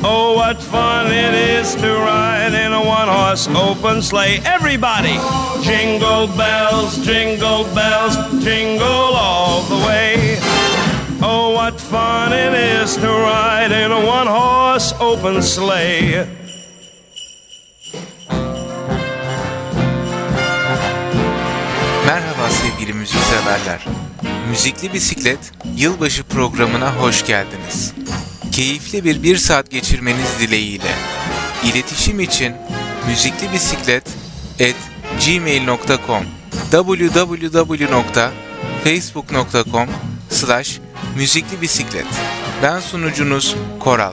Oh, what fun it is to ride in a one horse open sleigh. Everybody! Jingle bells, jingle bells, jingle all the way. Oh, what fun it is to ride in a one horse open sleigh. Merhaba sevgili müzikseverler. Müzikli Bisiklet yılbaşı programına hoş geldiniz keyifli bir bir saat geçirmeniz dileğiyle. İletişim için müzikli bisiklet at gmail.com www.facebook.com slash müzikli bisiklet Ben sunucunuz Koral.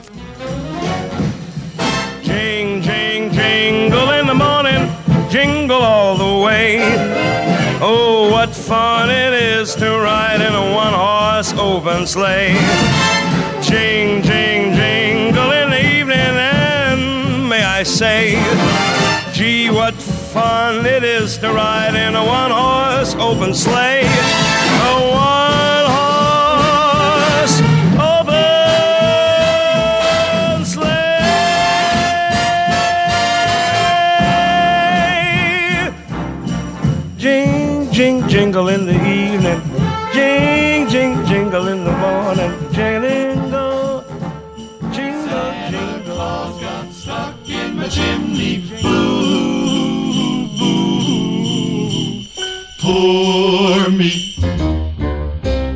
Jing, jing, jingle in the morning, jingle all the way. Oh, what fun it is to ride in a one-horse open sleigh. Jing, jing, jingle in the evening, and may I say, gee, what fun it is to ride in a one horse open sleigh. A one jingle in the chimney. Boo. Poor me.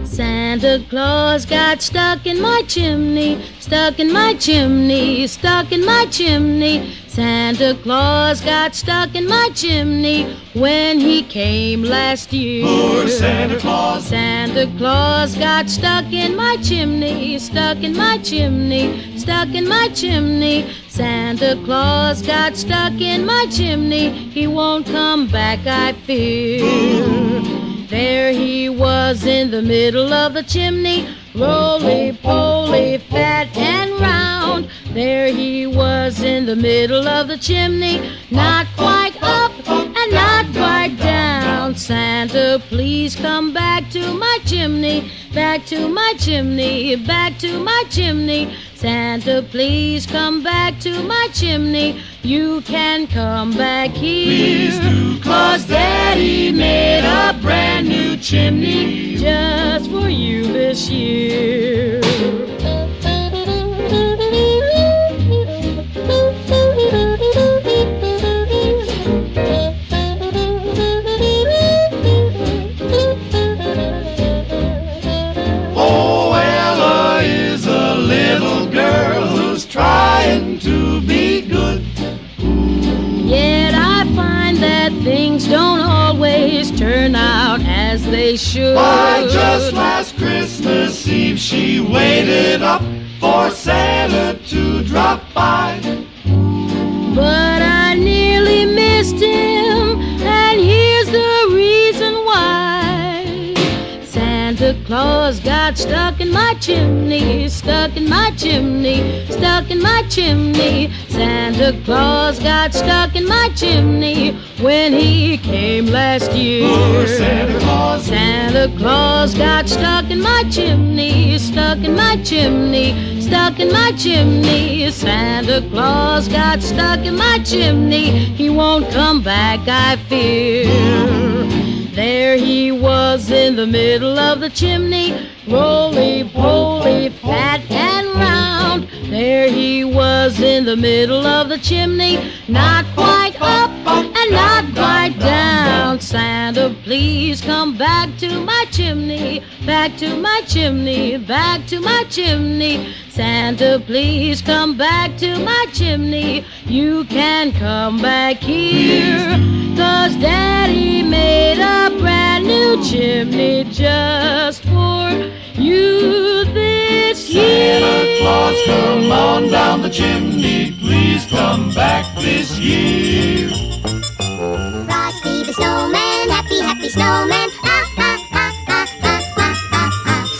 Santa Claus got stuck in my chimney, stuck in my chimney, stuck in my chimney. Santa Claus got stuck in my chimney when he came last year. Poor Santa Claus. Santa Claus got stuck in my chimney, stuck in my chimney, stuck in my chimney. Santa Claus got stuck in my chimney. He won't come back, I fear. There he was in the middle of the chimney, roly poly, fat and round. There he was in the middle of the chimney, not quite up and not quite down. Santa, please come back to my chimney, back to my chimney, back to my chimney. Santa, please come back to my chimney. You can come back here. Please do, Cause Daddy made a brand new chimney just for you this year. They should. Why, just last Christmas Eve she waited up for Santa to drop by. But I nearly missed him, Santa Claus got stuck in my chimney, stuck in my chimney, stuck in my chimney. Santa Claus got stuck in my chimney when he came last year. Poor Santa Claus. Santa Claus got stuck in my chimney, stuck in my chimney, stuck in my chimney. Santa Claus got stuck in my chimney. He won't come back, I fear. There he was in the middle of the chimney, roly poly, fat. There he was in the middle of the chimney, not quite up and not quite down. Santa, please come back to my chimney, back to my chimney, back to my chimney. Santa, please come back to my chimney. You can come back here, cause Daddy made a brand new chimney just for you this. Santa Claus, come on down the chimney. Please come back this year. Frosty the snowman, happy, happy snowman.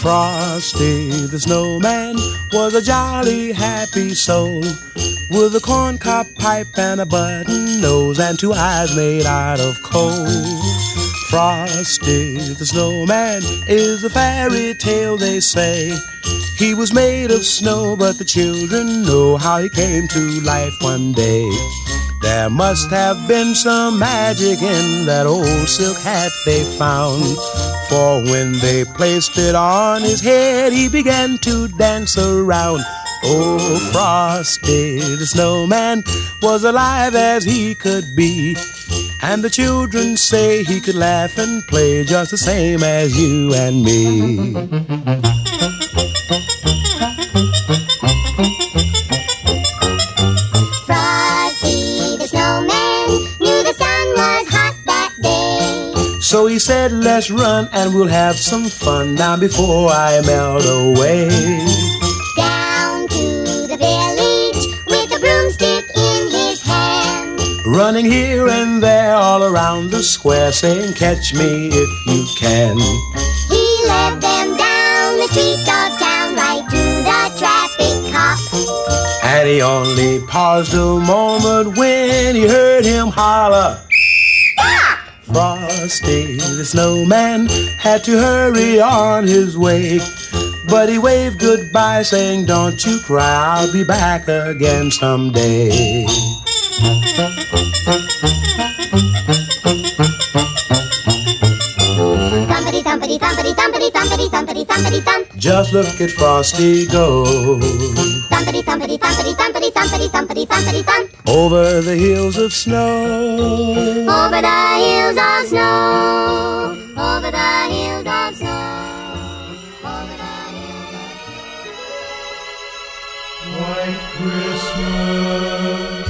Frosty the snowman was a jolly happy soul with a corncob pipe and a button nose and two eyes made out of coal. Frosty the snowman is a fairy tale, they say. He was made of snow, but the children know how he came to life one day. There must have been some magic in that old silk hat they found. For when they placed it on his head, he began to dance around. Oh, Frosty the snowman was alive as he could be. And the children say he could laugh and play just the same as you and me. Frosty the snowman knew the sun was hot that day. So he said, Let's run and we'll have some fun now before I melt away. Running here and there all around the square, saying, Catch me if you can. He led them down the streets of town right to the traffic cop. And he only paused a moment when he heard him holler. Frosty the snowman had to hurry on his way. But he waved goodbye, saying, Don't you cry, I'll be back again someday. Just look at Frosty go. Thumpity thumpity thumpity thumpity thumpity thumpity thumpity thump. Over the hills of snow. Over the hills of snow. Over the hills of snow. Over the hills of White Christmas.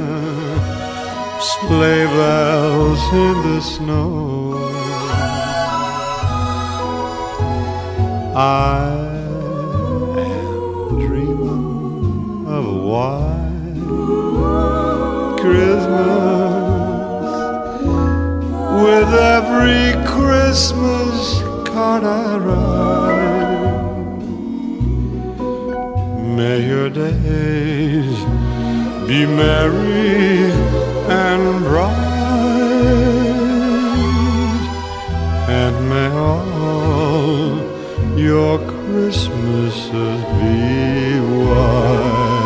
sleigh bells in the snow. I am dreaming of a white Christmas with every Christmas card I write. May your days be merry and bright, and may all your Christmases be white.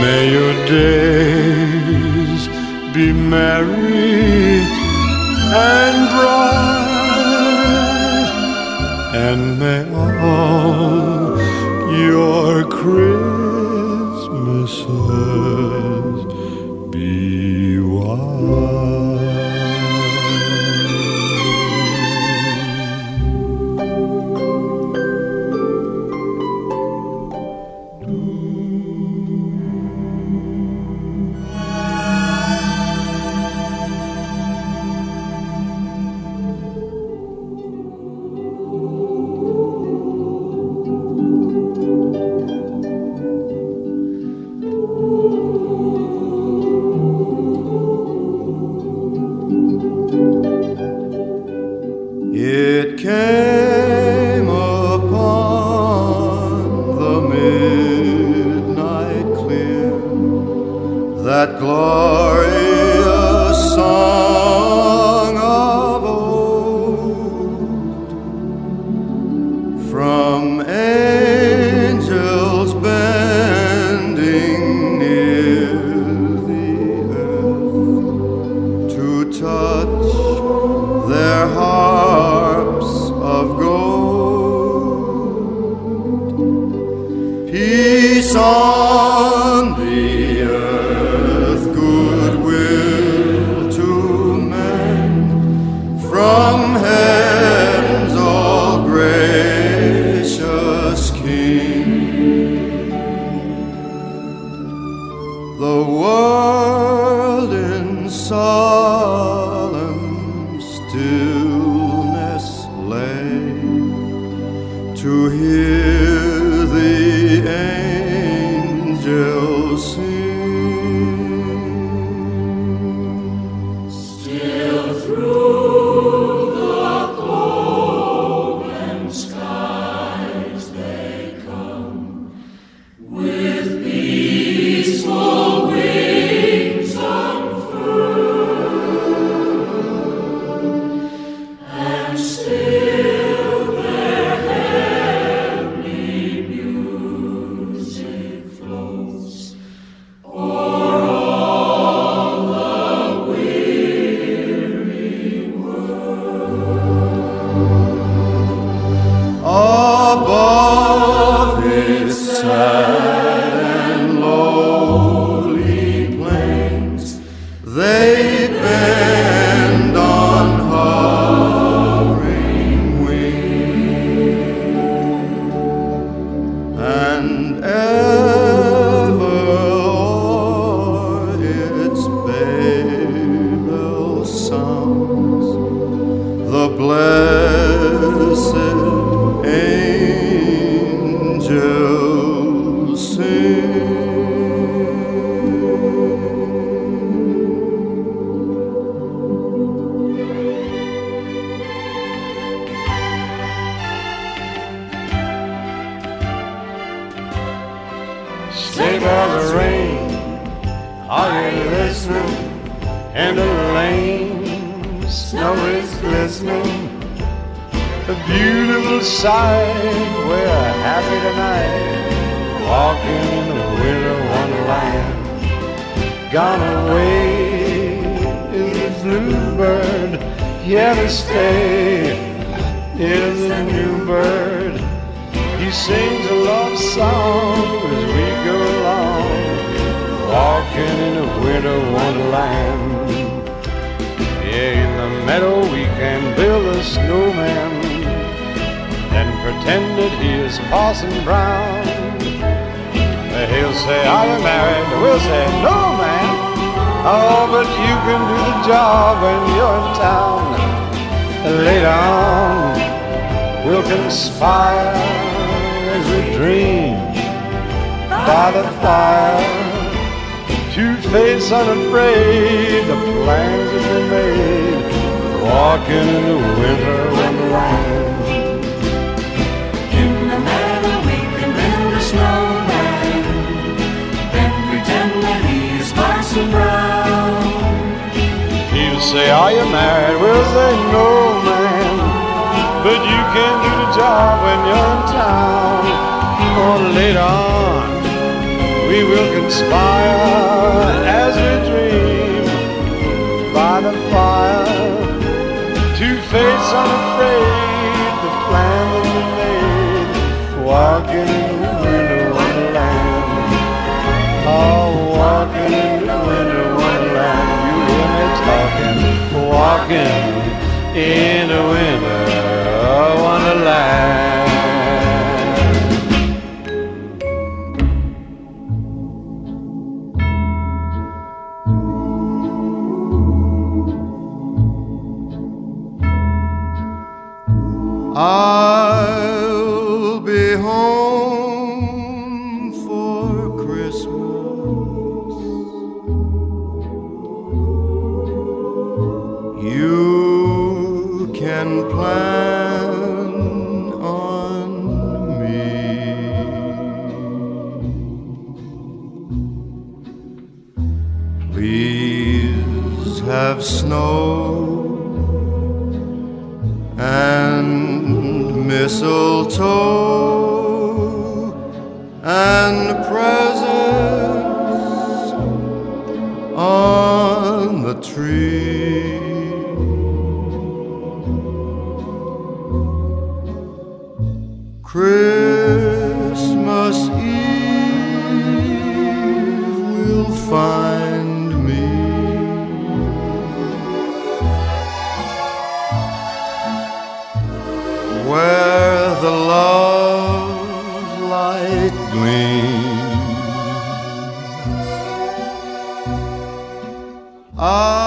May your days be merry and bright, and may all your Christmases be white. No, man. Oh, but you can do the job when you're in town. Later on, we'll conspire as we dream by the fire. To face unafraid, the plans have been made. Walking in the winter wonderland. say, Are you married? We'll say, No, man. But you can do the job when you're in town. Or later on, we will conspire as we dream by the fire to face unafraid the plan. walking in a winter wonderland. Ah. Mistletoe and presents on the tree. Gleams. I'll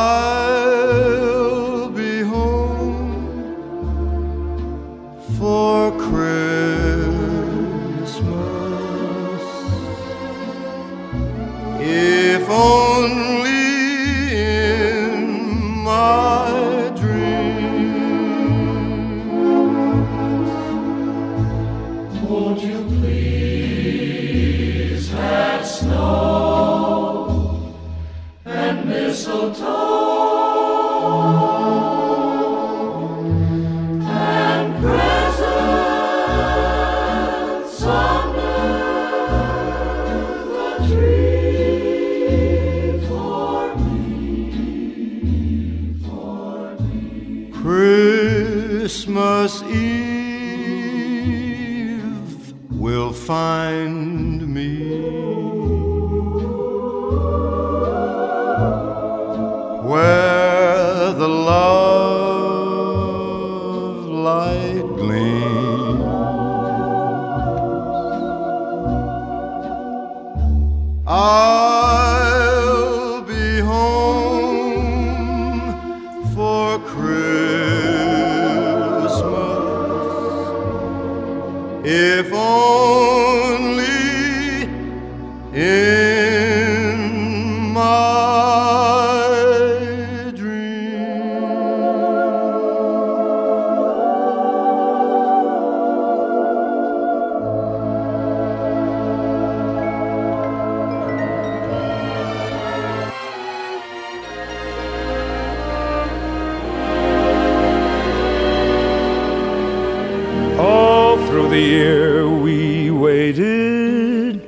the year we waited,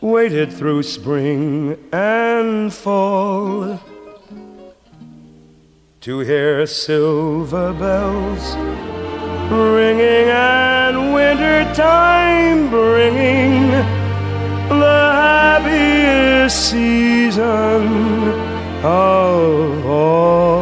waited through spring and fall to hear silver bells ringing and winter time bringing the happiest season of all.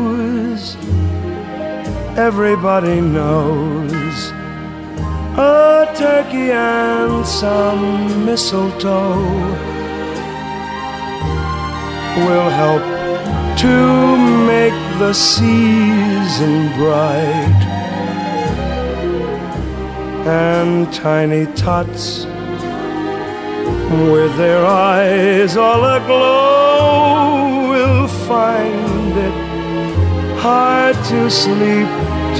Everybody knows a turkey and some mistletoe will help to make the season bright. And tiny tots with their eyes all aglow will find it hard to sleep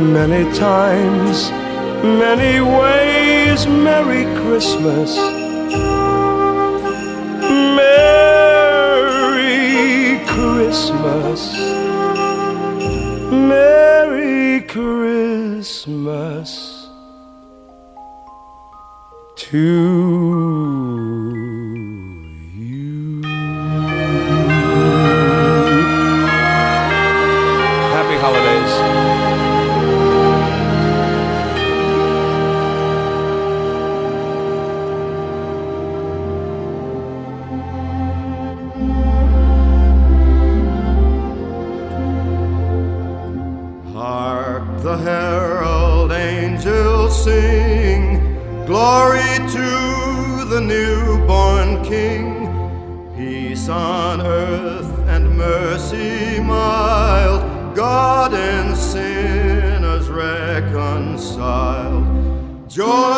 many times, many ways, Merry Christmas. Merry Christmas. Merry Christmas to reconciled. Joyful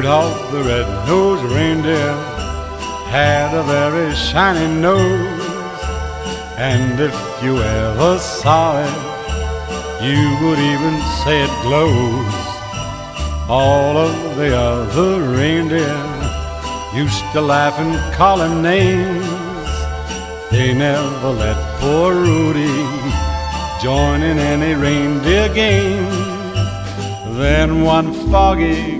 Rudolph the red-nosed reindeer had a very shiny nose, and if you ever saw it, you would even say it glows. All of the other reindeer used to laugh and call him names. They never let poor Rudy join in any reindeer games. Then one foggy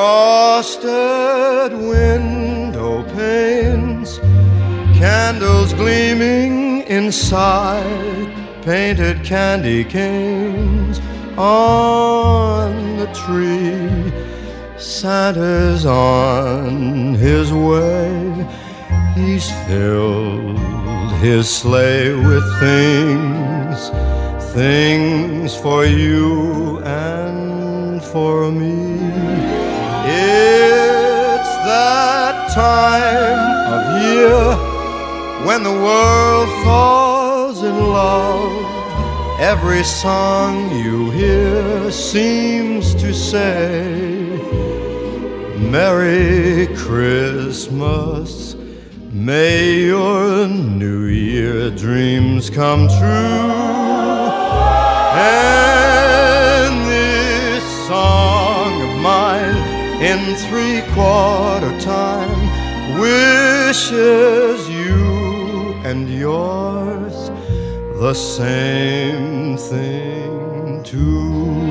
Frosted window panes, candles gleaming inside, painted candy canes on the tree. Santa's on his way, he's filled his sleigh with things, things for you and for me. It's that time of year when the world falls in love. Every song you hear seems to say, Merry Christmas. May your New Year dreams come true. And in three quarter time wishes you and yours the same thing too.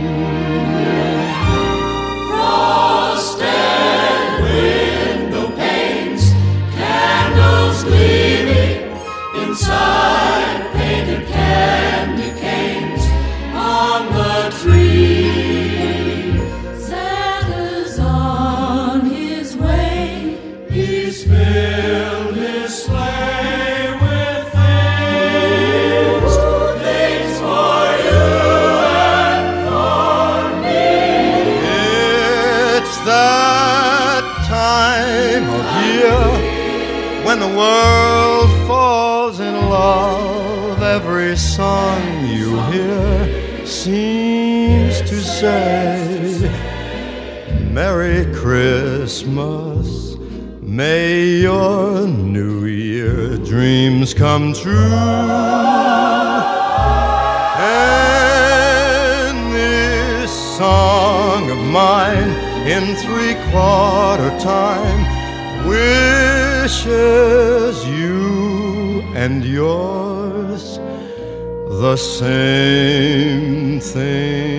Come true. And this song of mine in three quarter time wishes you and yours the same thing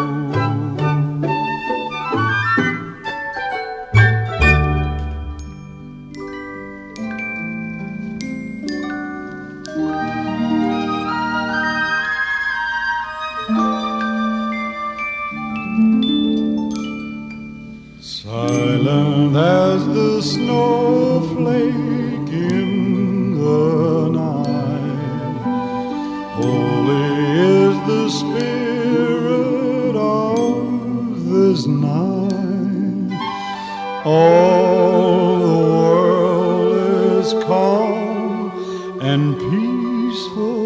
All the world is calm and peaceful.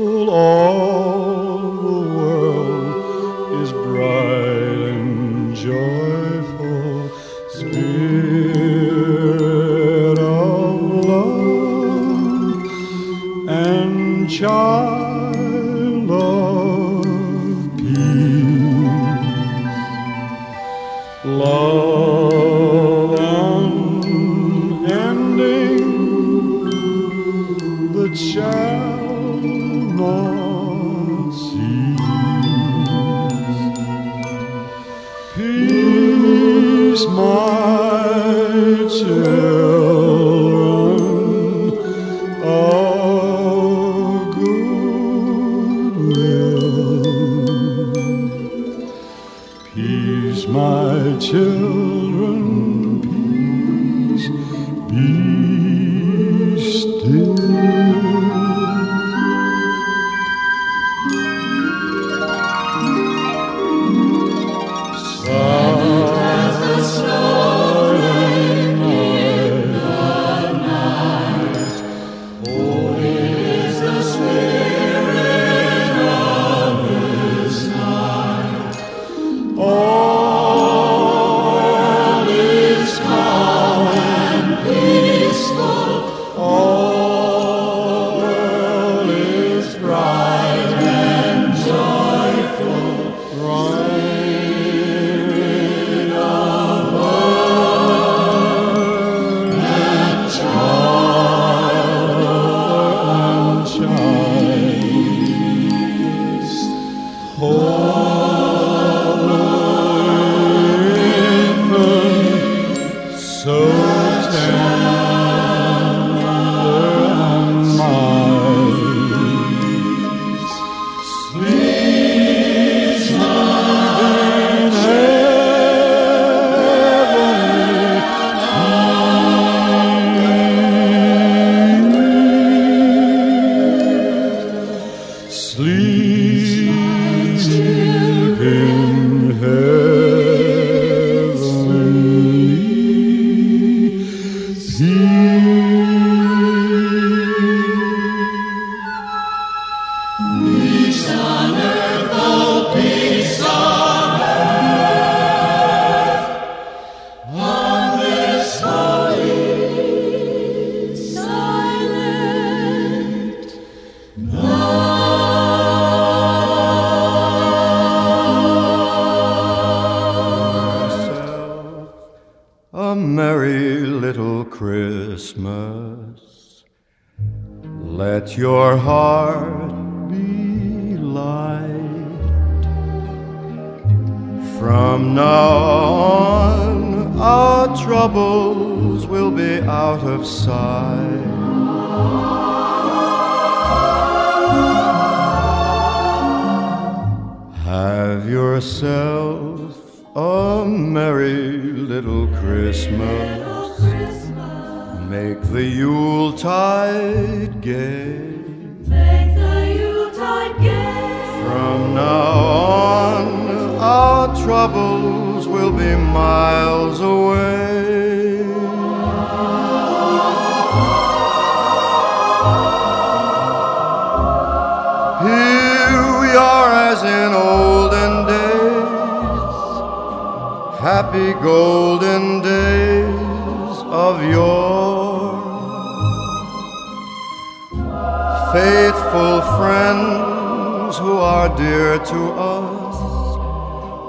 troubles will be miles away. Here we are as in olden days, happy golden days of yore. Faithful friends who are dear to us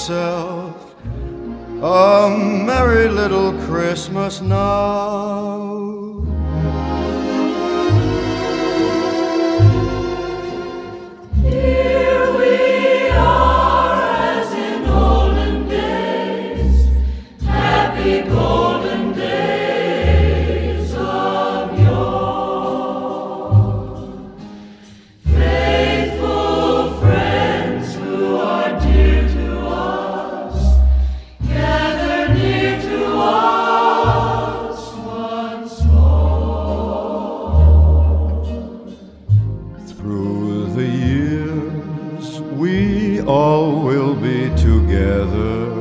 yourself a merry little Christmas now. all will be together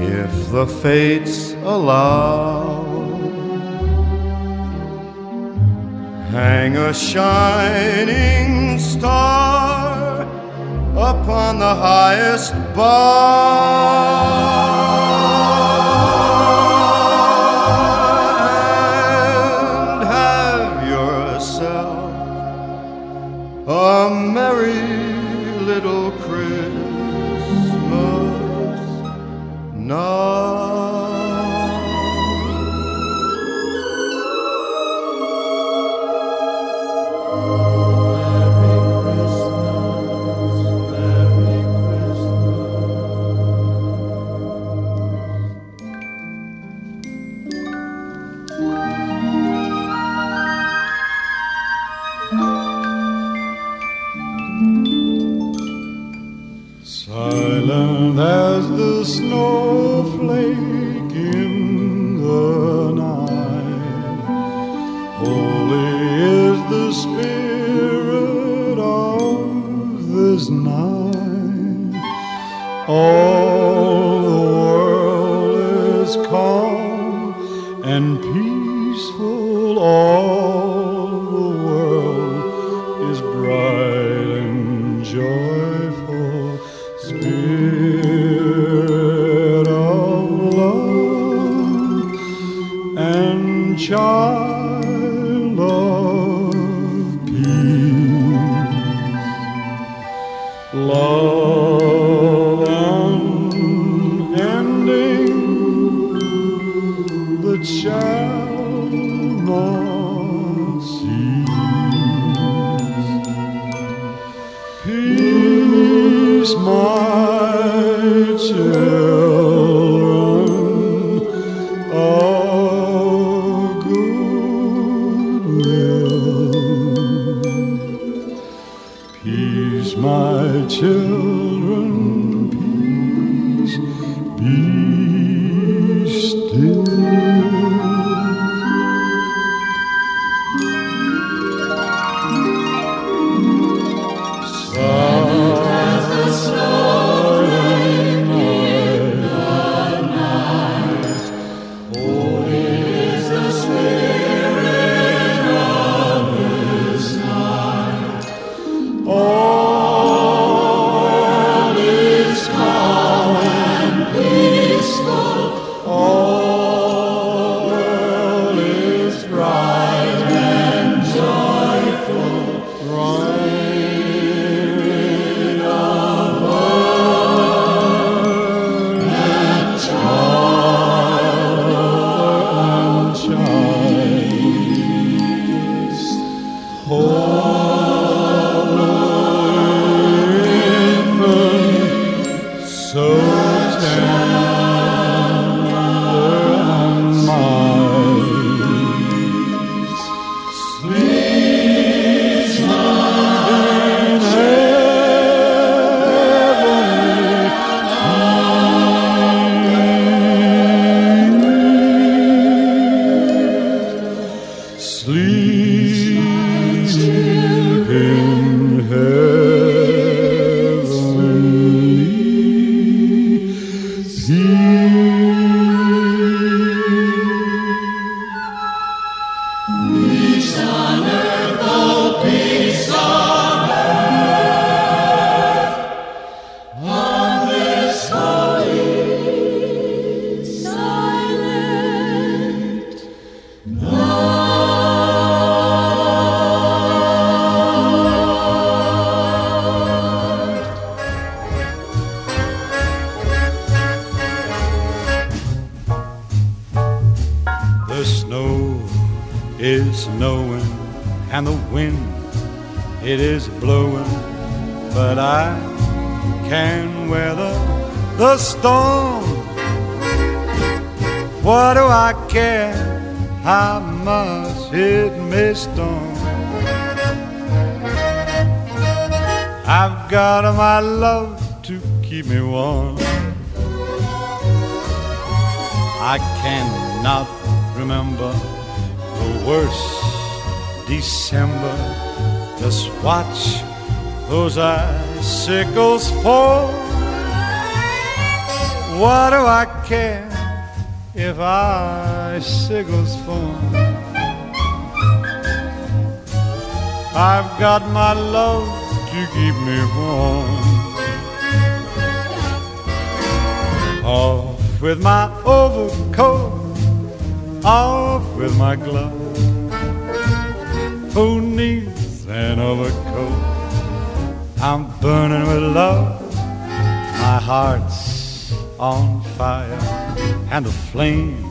if the fates allow. Hang a shining star upon the highest bar. Storm? I've got my love to keep me warm. I cannot remember the worst December. Just watch those icicles fall. What do I care if icicles fall? I've got my love to keep me warm. Off with my overcoat, off with my gloves. Who needs an overcoat? I'm burning with love. My heart's on fire, and the flame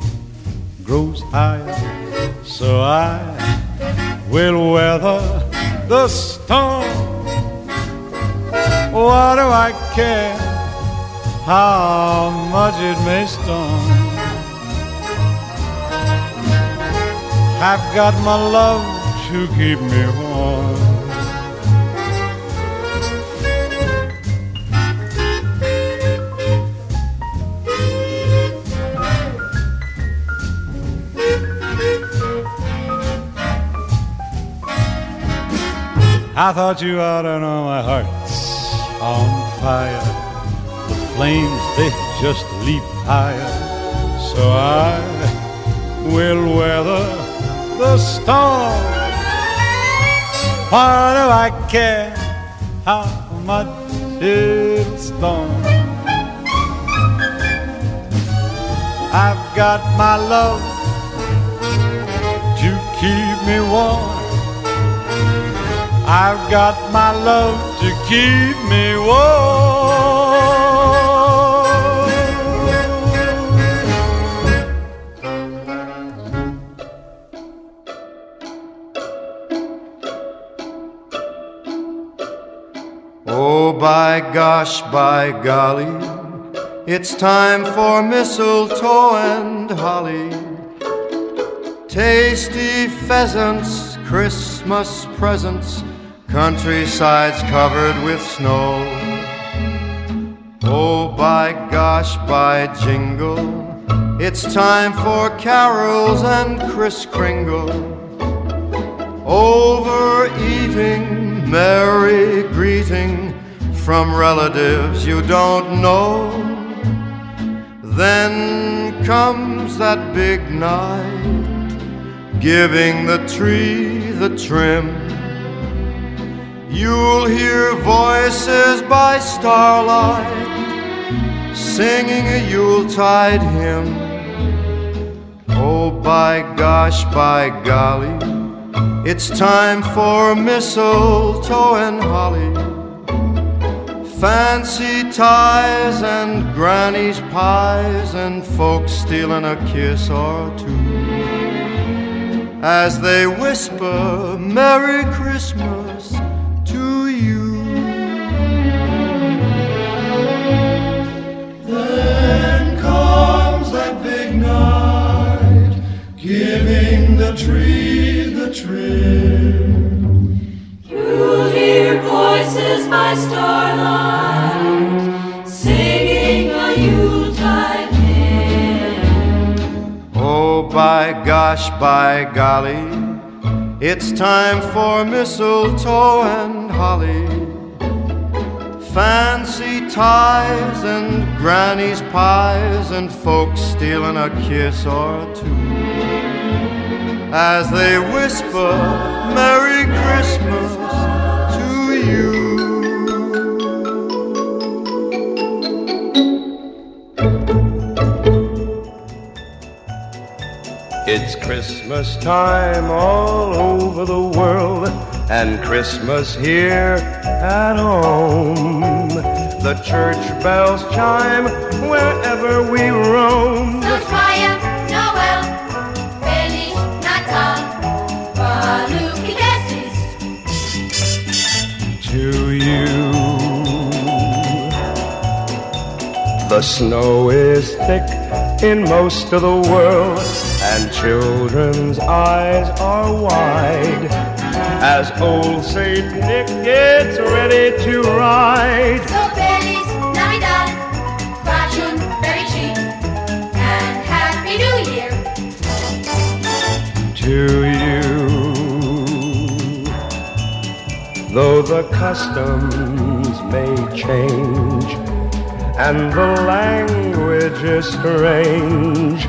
grows higher. So I will weather the storm. What do I care how much it may storm? I've got my love to keep me warm. I thought you ought to know my heart's on fire. The flames, they just leap higher. So I will weather the storm. Why do I care how much it'll storm? I've got my love to keep me warm. I've got my love to keep me warm. Oh, by gosh, by golly, it's time for mistletoe and holly. Tasty pheasants, Christmas presents, countrysides covered with snow. Oh, by gosh, by jingle, it's time for carols and Kris Kringle. Overeating, merry greeting from relatives you don't know. Then comes that big night, giving the tree the trim. You'll hear voices by starlight singing a Yuletide hymn. Oh, by gosh, by golly, it's time for mistletoe and holly. Fancy ties and granny's pies and folks stealing a kiss or two as they whisper Merry Christmas the tree the tree. You'll hear voices by starlight singing a Yuletide hymn. Oh, by gosh, by golly, it's time for mistletoe and holly. Fancy ties and granny's pies and folks stealing a kiss or two as they whisper Merry Christmas to you. It's Christmas time all over the world, and Christmas here at home. The church bells chime wherever we roam. Sochwaja, The snow is thick in most of the world, and children's eyes are wide. As old Saint Nick gets ready to ride, So feliz Navidad, very cheap, and Happy New Year. to you. Though the customs may change and the language is strange,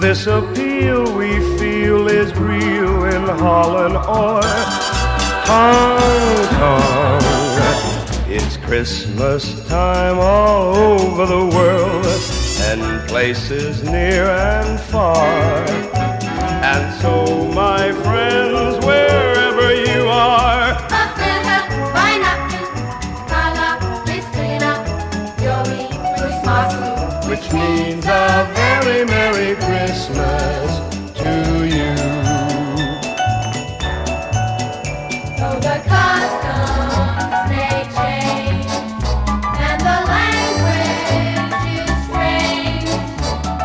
this appeal we feel is real in Holland or Hong Kong. It's Christmas time all over the world and places near and far. And so, my friends, wherever you are, means a very Merry Christmas to you. Though the customs may change and the language is strange,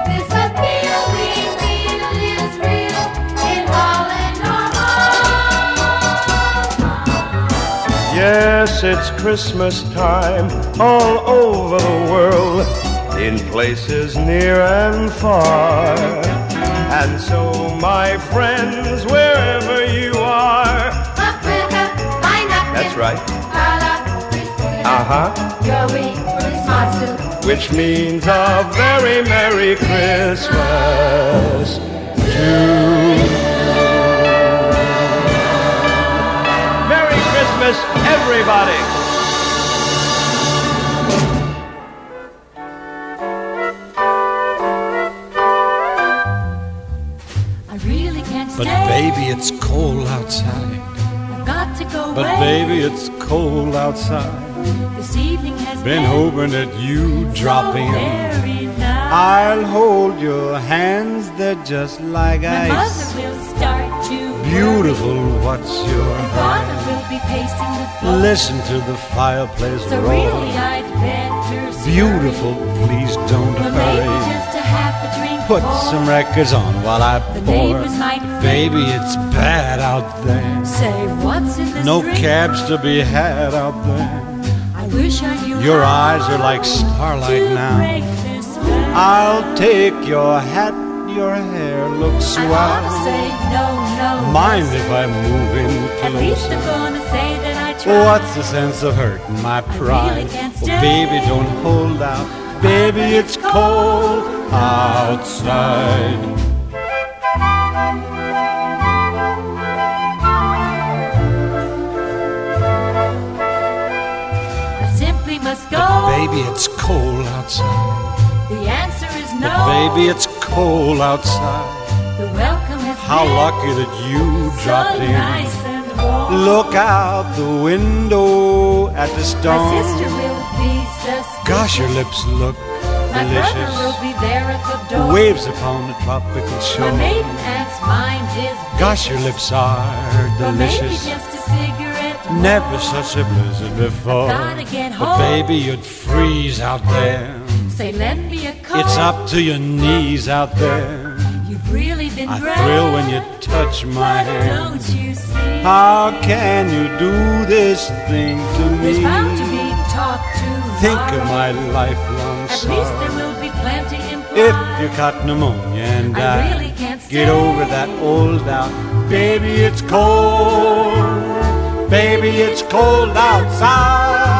this appeal we feel is real in Holland or Hong Yes, it's Christmas time all over the world, in places near and far. And so, my friends, wherever you are, that's right, uh huh, which means a very Merry Christmas to. Merry Christmas, everybody! Baby, it's cold outside. I've got to go But away. baby, it's cold outside. This evening has Been hoping that you drop so in. very nice. I'll hold your hands, they're just like My ice. mother will start to Beautiful, what's your worry. Father will be pacing the floor. Listen to the fireplace So roar. really I'd better. Beautiful, please don't maybe hurry. Put some records on while I The pour. Baby, it's bad out there. say, what's in this No drink? cabs to be had out there. I wish I knew Your eyes are like starlight now. break this spell. I'll take your hat, your hair looks I say no, no. Mind if I move in At least? I'm gonna say that I tried. What's the sense of hurting my pride? can't Oh, baby, don't hold out. Baby, it's cold outside. I simply must go. But baby, it's cold outside. the answer is no. But baby, it's cold outside. the welcome has How been lucky that you so dropped in. nice and warm. Look out the window at the storm. My sister will be. Gosh, your lips look My brother will delicious. be there at the door. Waves upon the tropical shore. My maiden aunt's mind is Gosh, your lips are delicious. just a cigarette. Never such a blizzard before. But baby, you'd freeze out there. Say, lend me a coat. It's up to your knees out there. You've really been I thrill when you touch my But hand. Don't you see? How can you do this thing to There's me? bound to be talk to Think of my lifelong At least there sorrow. will be plenty. If you caught pneumonia and I died, really can't get over that old doubt. Baby, it's cold. Baby, it's cold outside.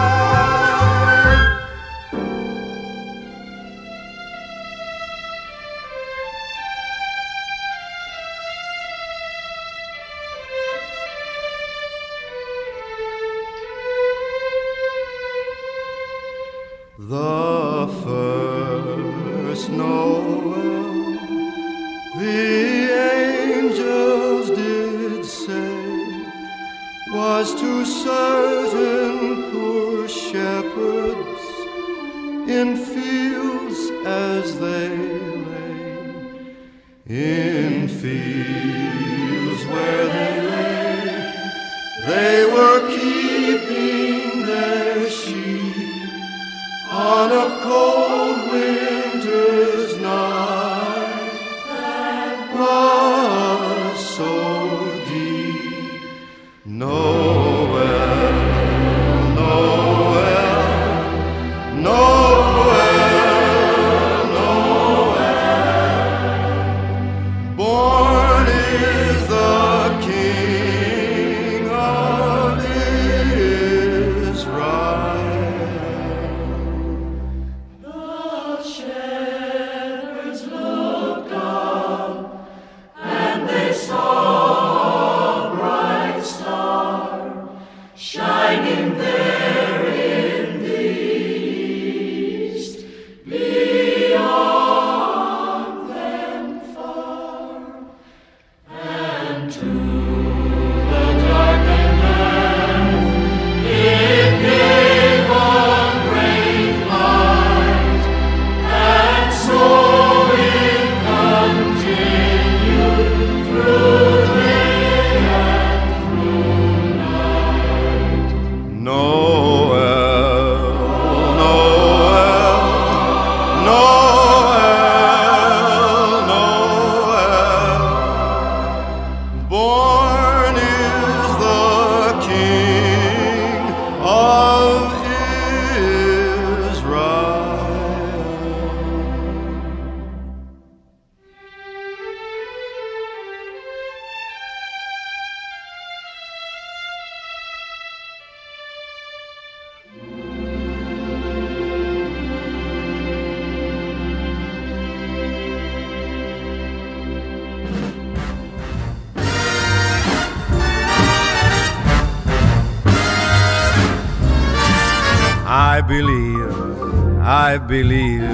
I believe, I believe,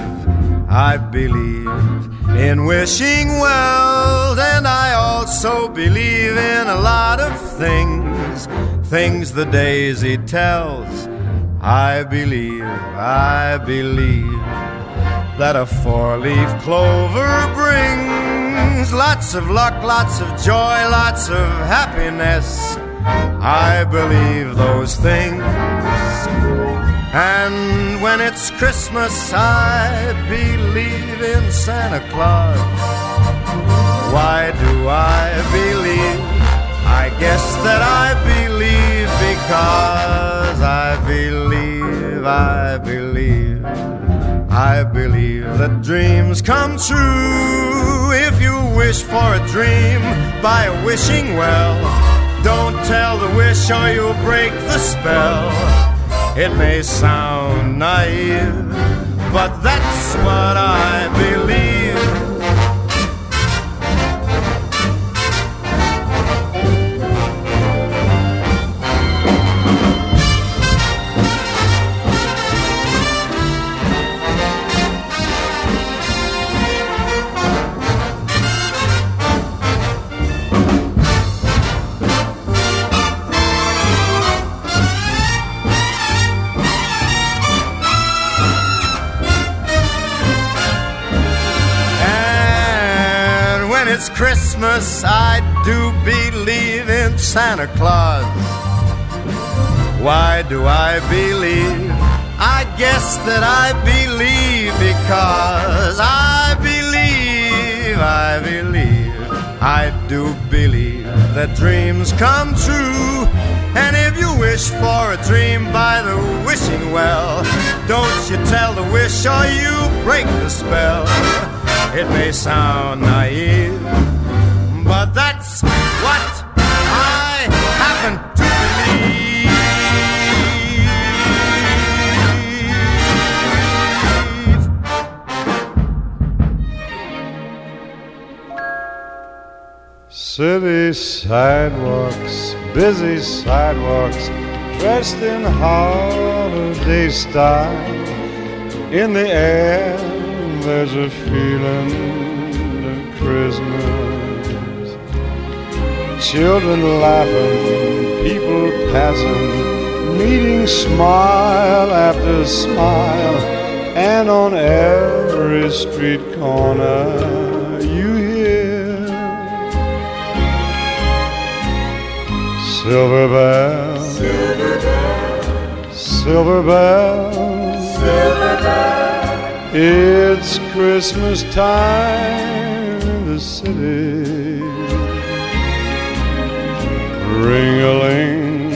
I believe in wishing well, and I also believe in a lot of things, things the daisy tells. I believe, I believe that a four leaf clover brings lots of luck, lots of joy, lots of happiness. I believe those things. And when it's Christmas, I believe in Santa Claus. Why do I believe? I guess that I believe because I believe, I believe, I believe that dreams come true. If you wish for a dream by wishing well, don't tell the wish or you'll break the spell. It may sound naive, but that's what I believe. Christmas, I do believe in Santa Claus. Why do I believe? I guess that I believe because I believe, I believe, I do believe that dreams come true. And if you wish for a dream by the wishing well, don't you tell the wish or you break the spell. It may sound naive, but that's what I happen to believe. City sidewalks, busy sidewalks, dressed in holiday style. In the air, there's a feeling of Christmas. Children laughing, people passing, meeting smile after smile, and on every street corner you hear silver bells, silver bells, silver bells, silver bells. It's Christmas time in the city. Ring a ling,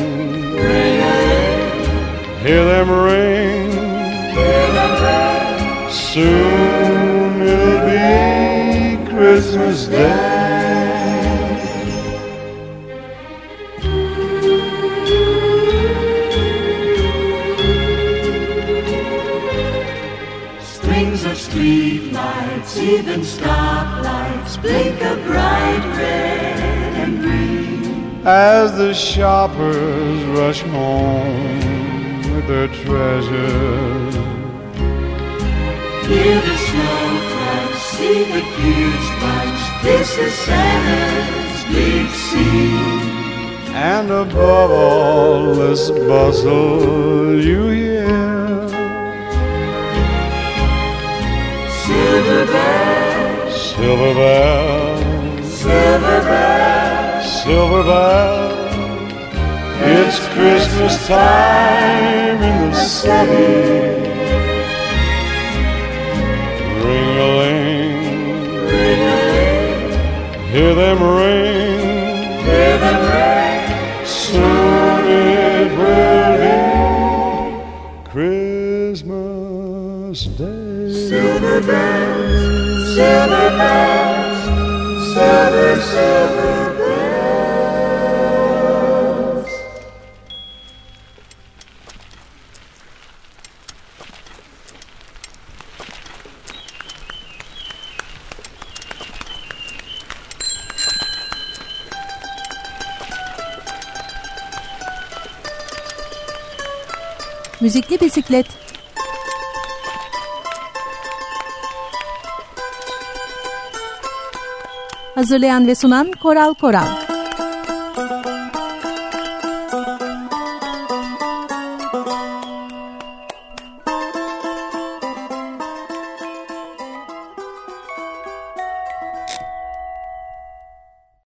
ring a ling. Hear them ring, hear them ring. Soon it'll be Christmas Day. Even stoplights, blink a bright red and green. as the shoppers rush home with their treasures. Hear the snow crash, see the kids march. This is Santa's big scene. And above all this bustle, you hear silver bells, silver bells. silver bells. It's Christmas time in the city. Ring a ling, Ring a ling, hear them ring. hear them ring. Soon it will be Christmas Day. Silver bells, Müzikli bisiklet. Hazırlayan ve sunan Koral Koral